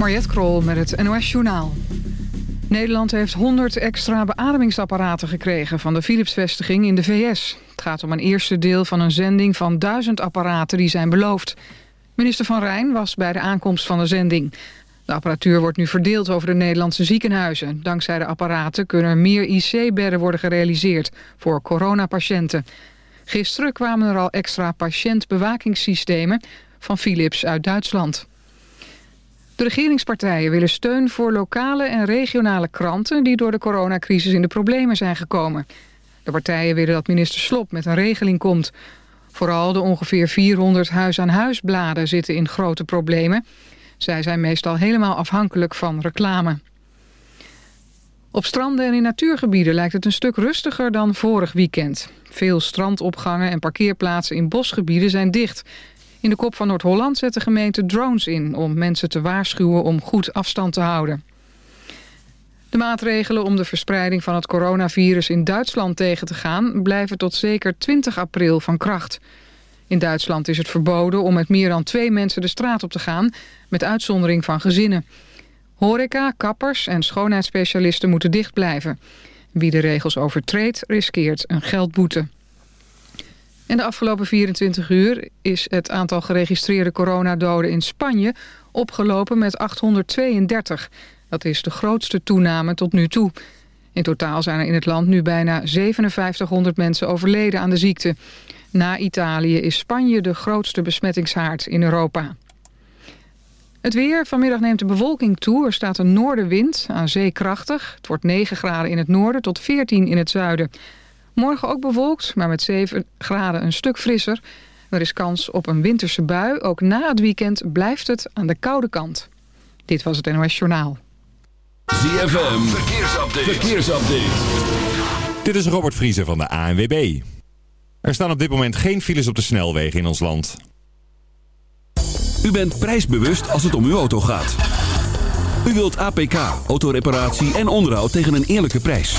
Mariette Krol met het NOS Journaal. Nederland heeft 100 extra beademingsapparaten gekregen... van de Philips-vestiging in de VS. Het gaat om een eerste deel van een zending van 1000 apparaten die zijn beloofd. Minister Van Rijn was bij de aankomst van de zending. De apparatuur wordt nu verdeeld over de Nederlandse ziekenhuizen. Dankzij de apparaten kunnen meer IC-bedden worden gerealiseerd... voor coronapatiënten. Gisteren kwamen er al extra patiëntbewakingssystemen... van Philips uit Duitsland. De regeringspartijen willen steun voor lokale en regionale kranten... die door de coronacrisis in de problemen zijn gekomen. De partijen willen dat minister Slop met een regeling komt. Vooral de ongeveer 400 huis-aan-huis bladen zitten in grote problemen. Zij zijn meestal helemaal afhankelijk van reclame. Op stranden en in natuurgebieden lijkt het een stuk rustiger dan vorig weekend. Veel strandopgangen en parkeerplaatsen in bosgebieden zijn dicht... In de kop van Noord-Holland zet de gemeente drones in... om mensen te waarschuwen om goed afstand te houden. De maatregelen om de verspreiding van het coronavirus in Duitsland tegen te gaan... blijven tot zeker 20 april van kracht. In Duitsland is het verboden om met meer dan twee mensen de straat op te gaan... met uitzondering van gezinnen. Horeca, kappers en schoonheidsspecialisten moeten dicht blijven. Wie de regels overtreedt, riskeert een geldboete. In de afgelopen 24 uur is het aantal geregistreerde coronadoden in Spanje opgelopen met 832. Dat is de grootste toename tot nu toe. In totaal zijn er in het land nu bijna 5700 mensen overleden aan de ziekte. Na Italië is Spanje de grootste besmettingshaard in Europa. Het weer. Vanmiddag neemt de bewolking toe. Er staat een noordenwind, aan zee krachtig. Het wordt 9 graden in het noorden tot 14 in het zuiden. Morgen ook bewolkt, maar met 7 graden een stuk frisser. Er is kans op een winterse bui. Ook na het weekend blijft het aan de koude kant. Dit was het NOS Journaal. ZFM, verkeersupdate. verkeersupdate. Dit is Robert Vriezer van de ANWB. Er staan op dit moment geen files op de snelwegen in ons land. U bent prijsbewust als het om uw auto gaat. U wilt APK, autoreparatie en onderhoud tegen een eerlijke prijs.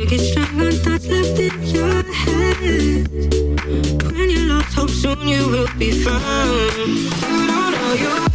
Take it strong, thoughts left in your head. When you lost hope, soon you will be found. You know you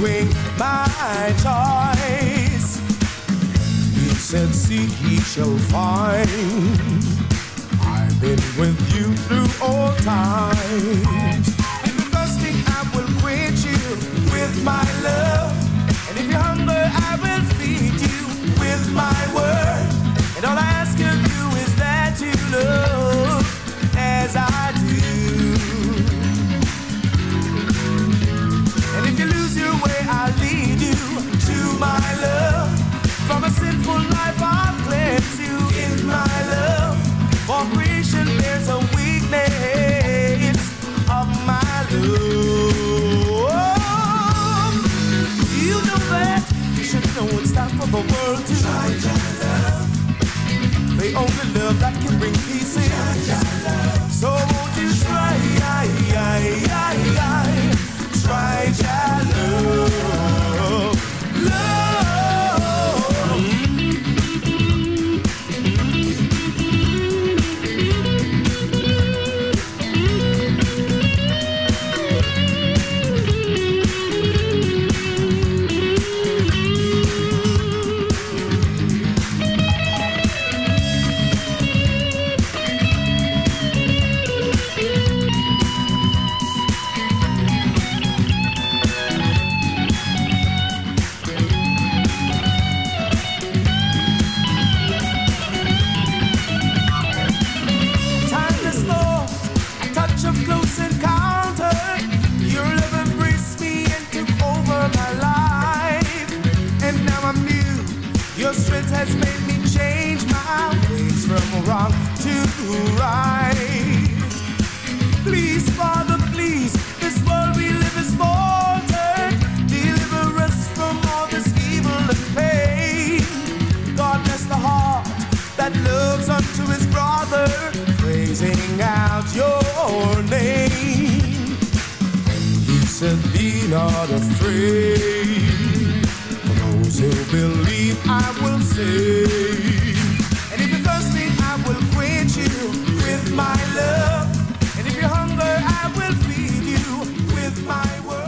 away my toys. He said, See, he shall find. I've been with you through all times. And thirsting, I will quench you with my love. And if you're hungry, I will feed you with my word. And all I ask of you is that you love as I do. the world to love. The only love that can bring peace in. Georgia love. blazing out your name. He said, Be not afraid. For those who believe, I will save. And if you're thirsty, I will quench you with my love. And if you're hungry, I will feed you with my word.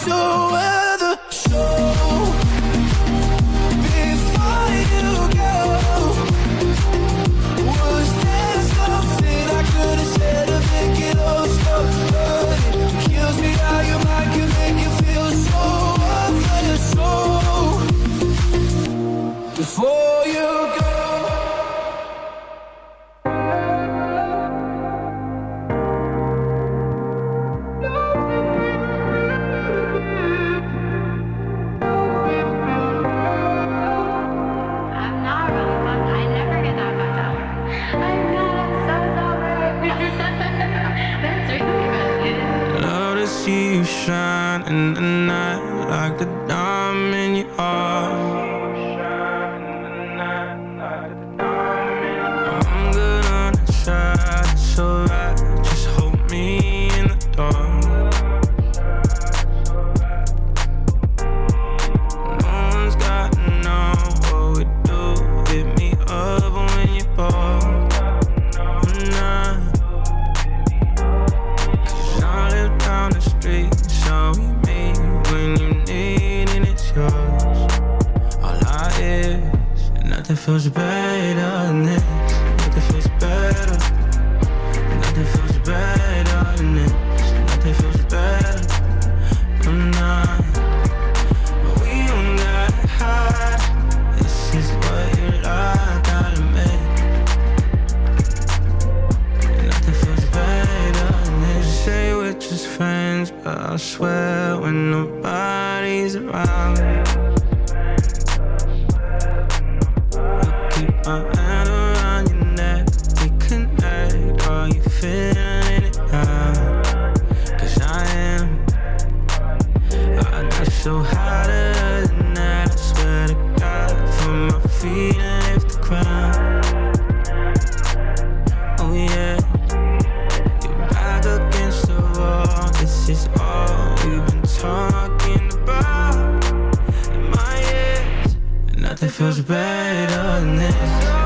so You've been talking about in my ears. and Nothing feels better than this.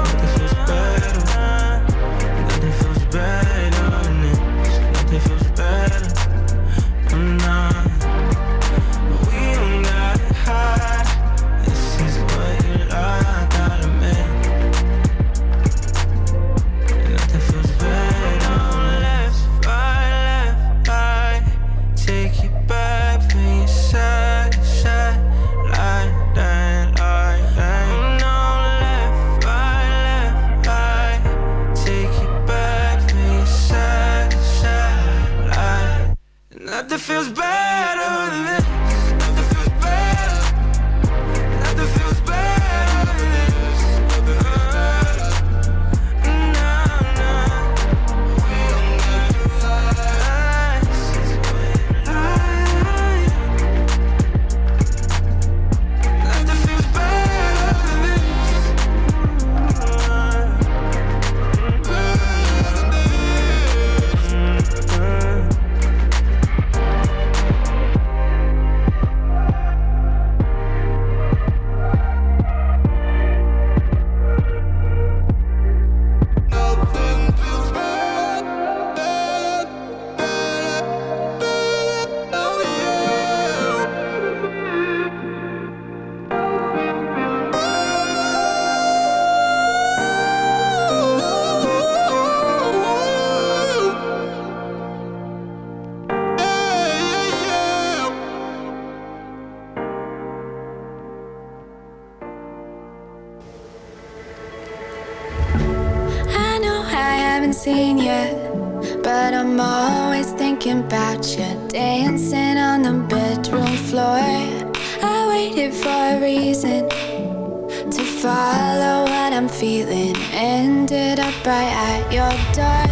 haven't seen yet. But I'm always thinking about you dancing on the bedroom floor. I waited for a reason to follow what I'm feeling. Ended up right at your door.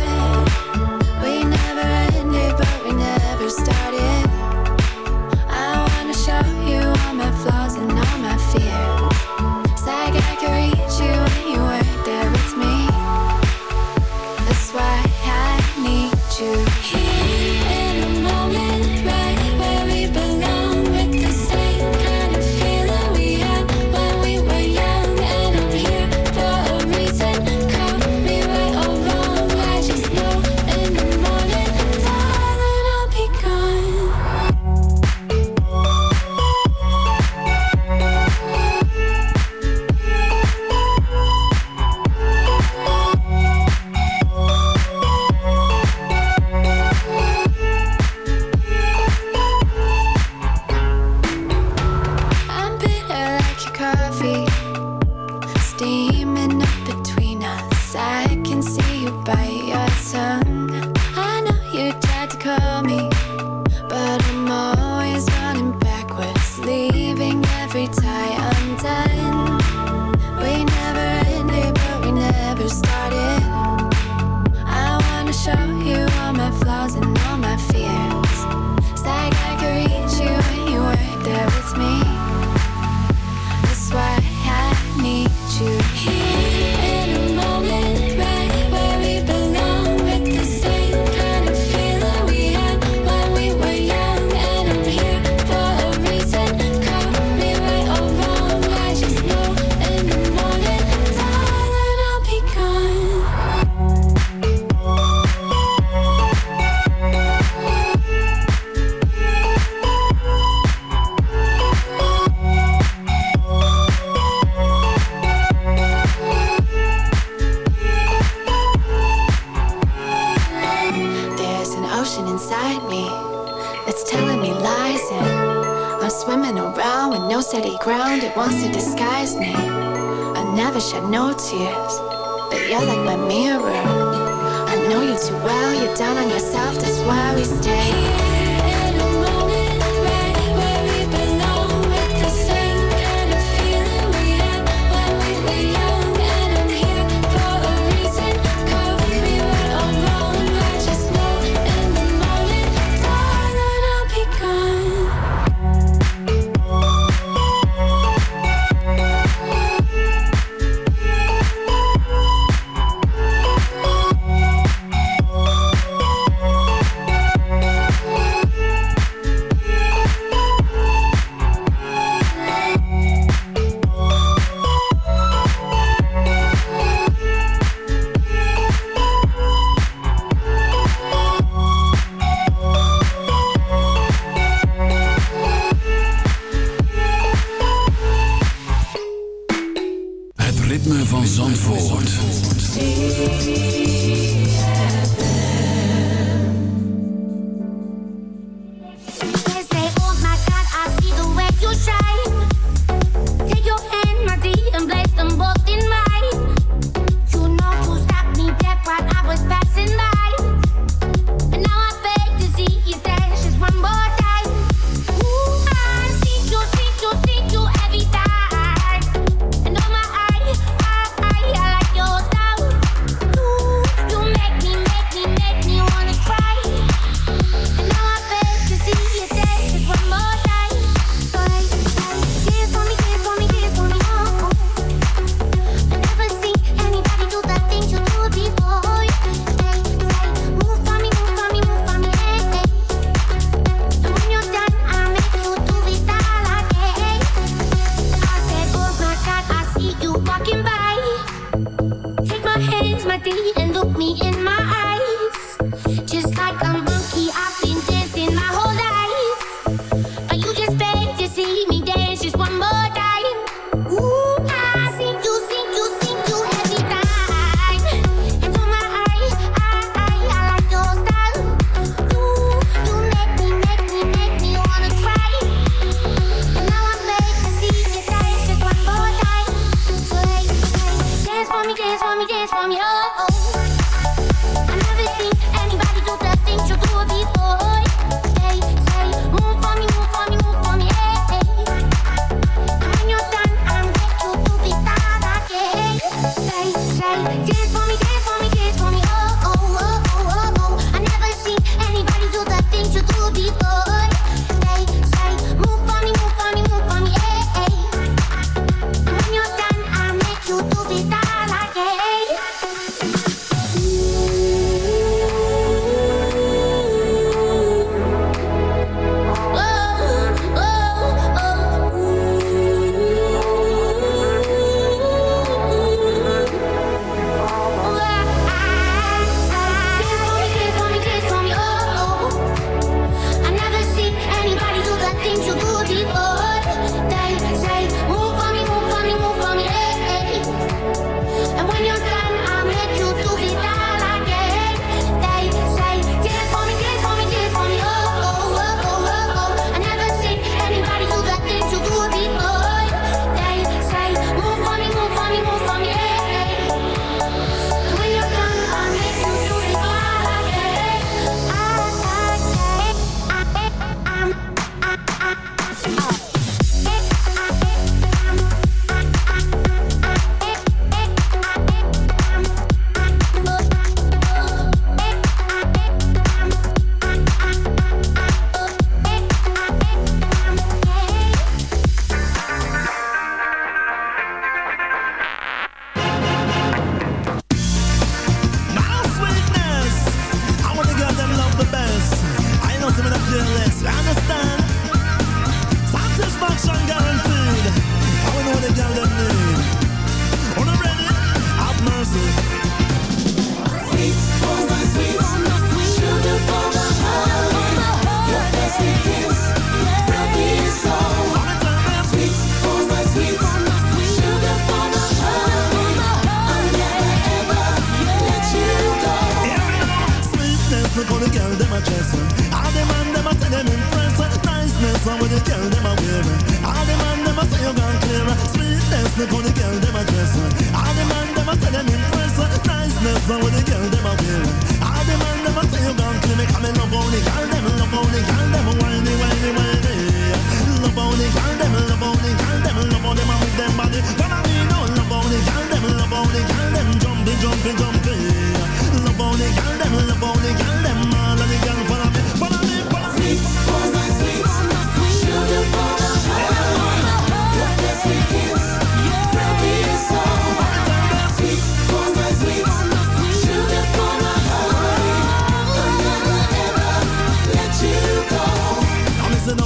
Niceness, how the girl them a. All the man a say you come and love the girl them, love the girl them whiny, whiny, whiny. Love the girl them, love the girl them, how them body. Follow me now, love how the girl them, the girl them,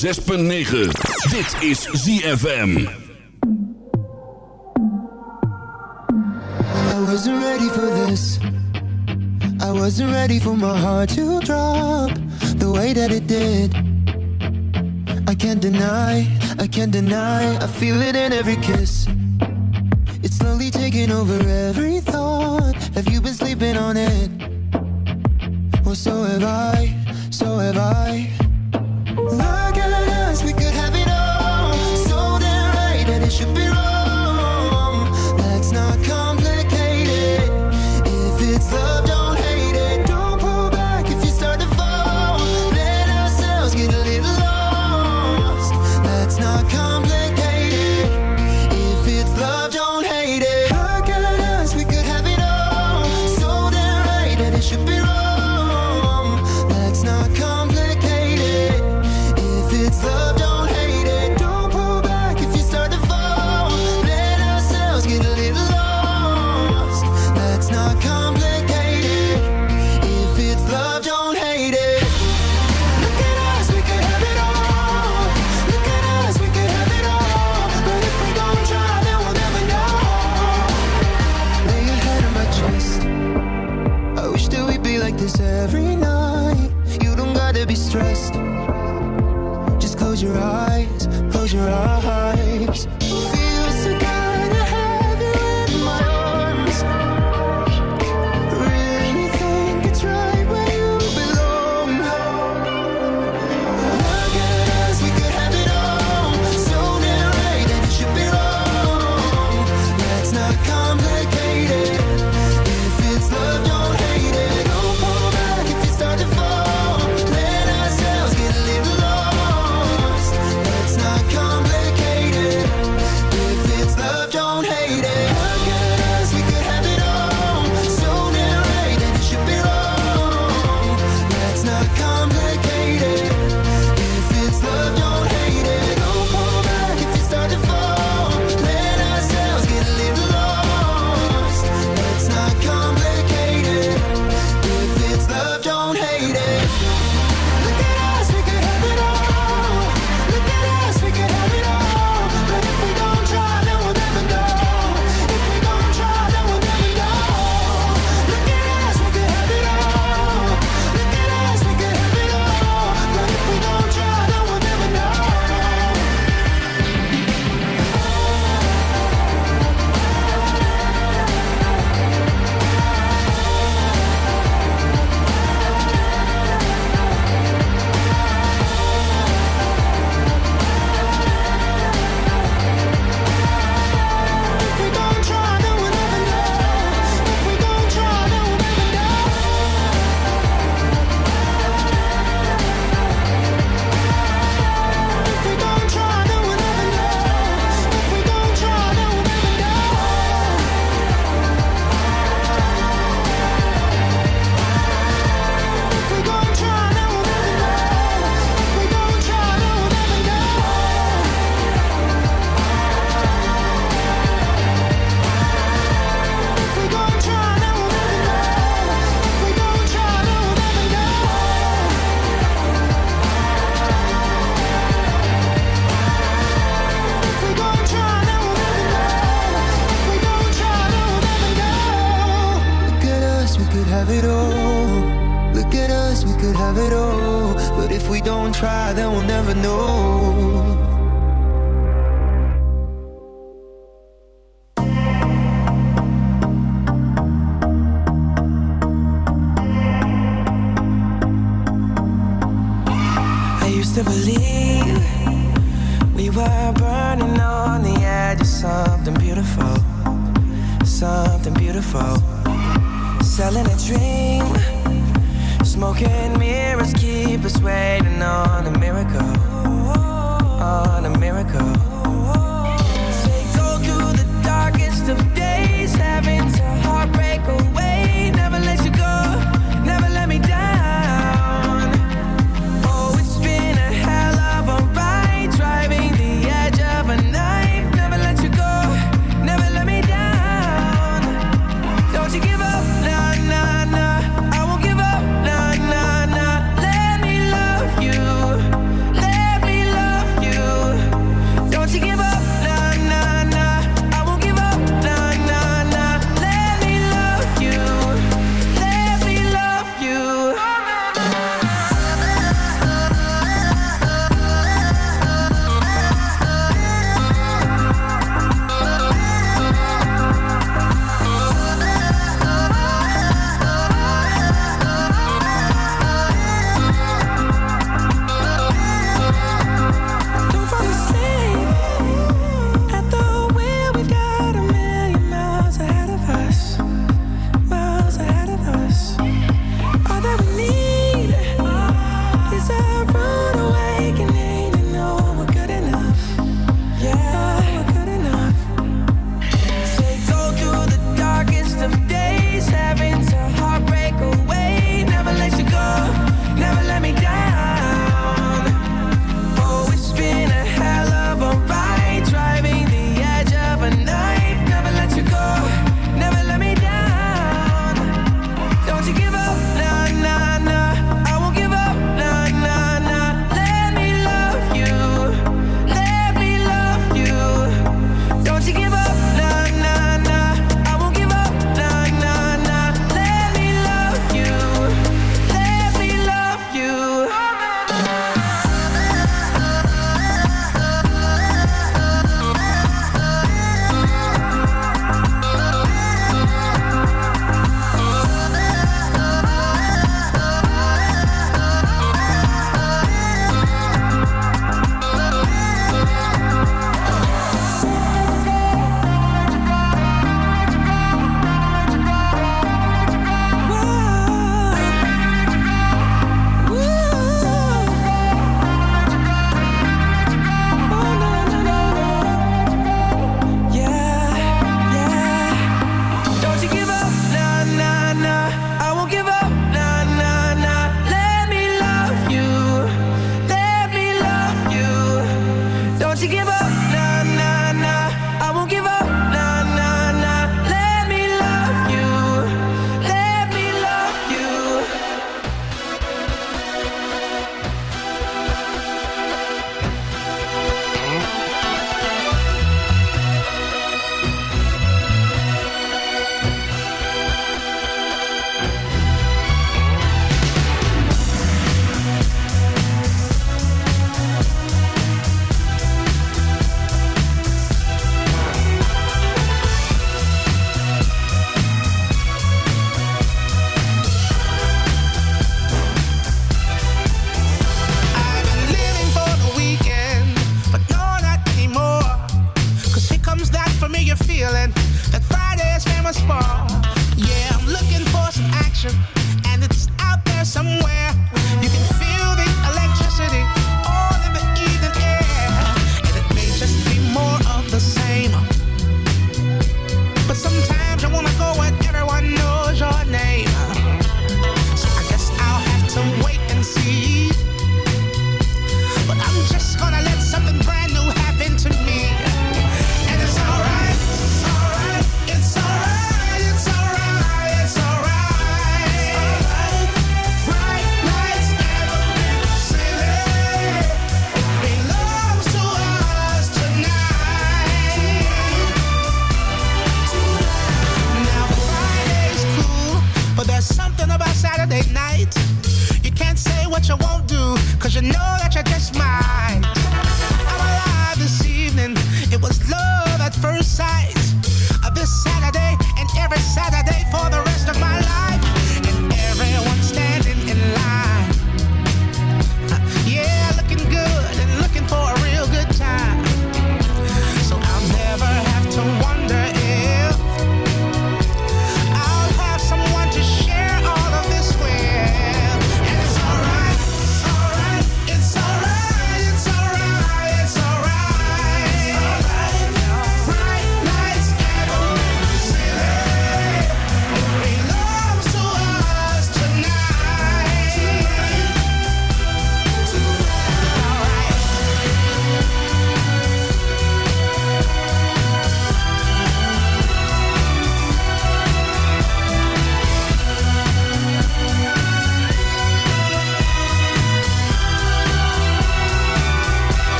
106.9. Dit is ZFM. I wasn't ready for this. I wasn't ready for my heart to drop the way that it did. I can't deny, I can't deny, I feel it in every kiss. It's slowly taking over every thought. Have you been sleeping on it?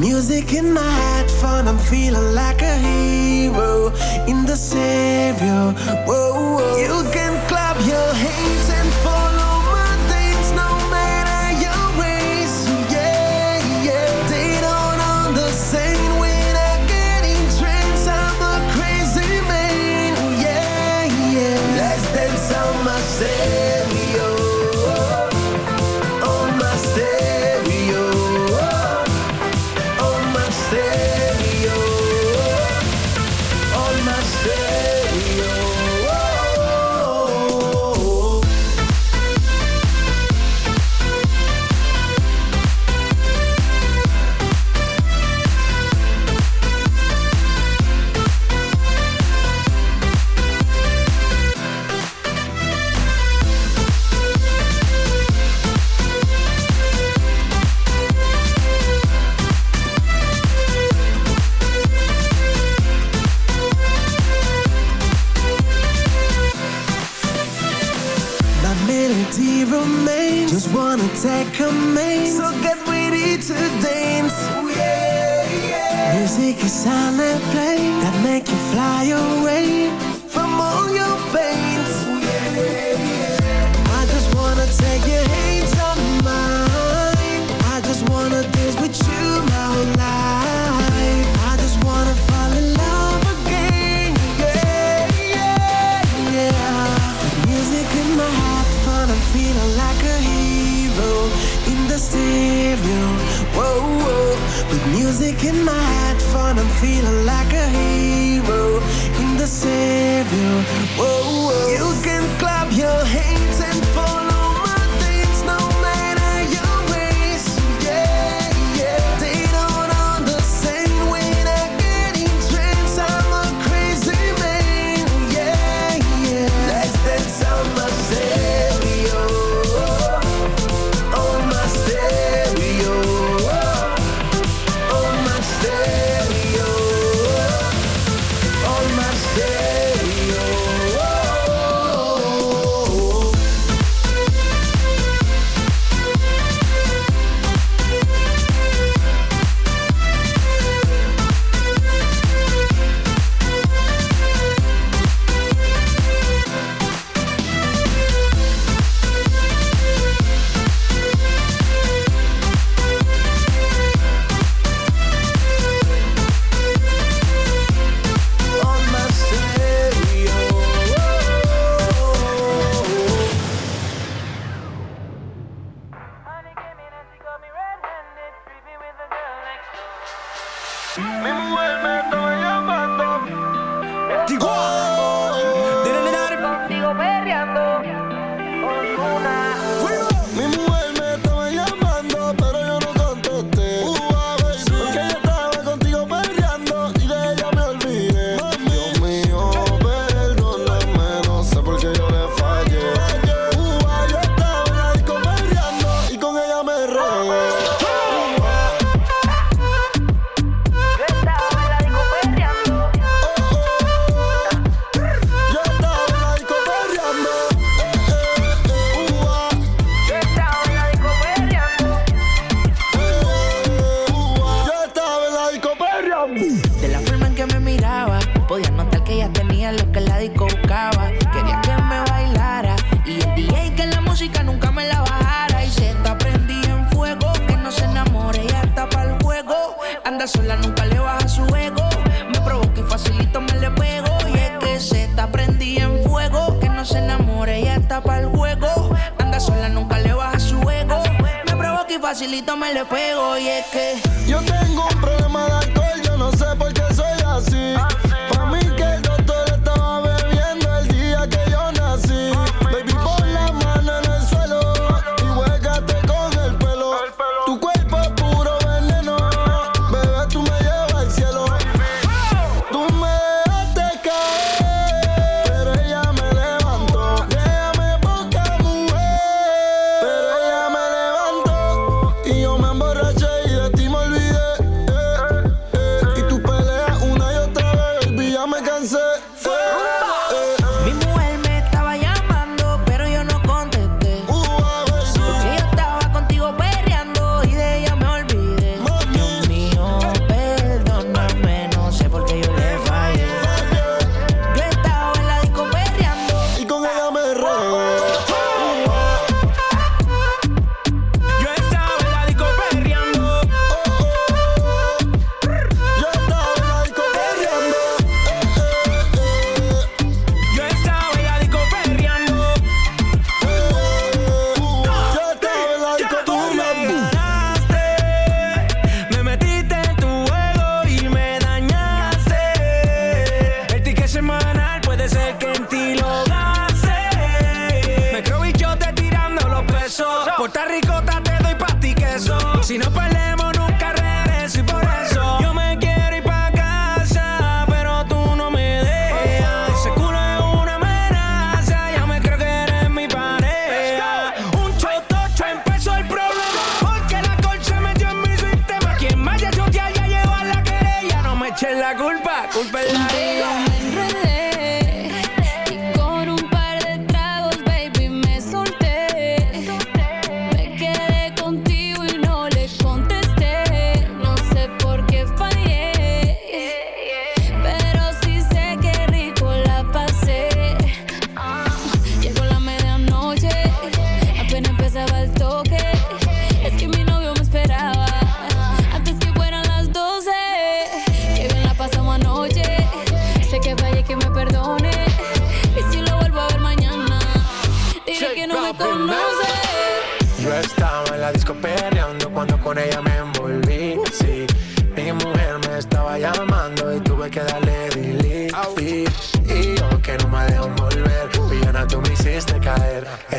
Music in my headphone, I'm feeling like a hero in the savior. Whoa, whoa. You can clap your hands. solito me le pego y es que yo te